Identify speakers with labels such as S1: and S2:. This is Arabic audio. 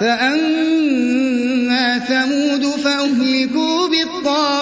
S1: فَأَمَّا ثَمُودُ فَأُهْلِكُوا بِالطَّاغِيَةِ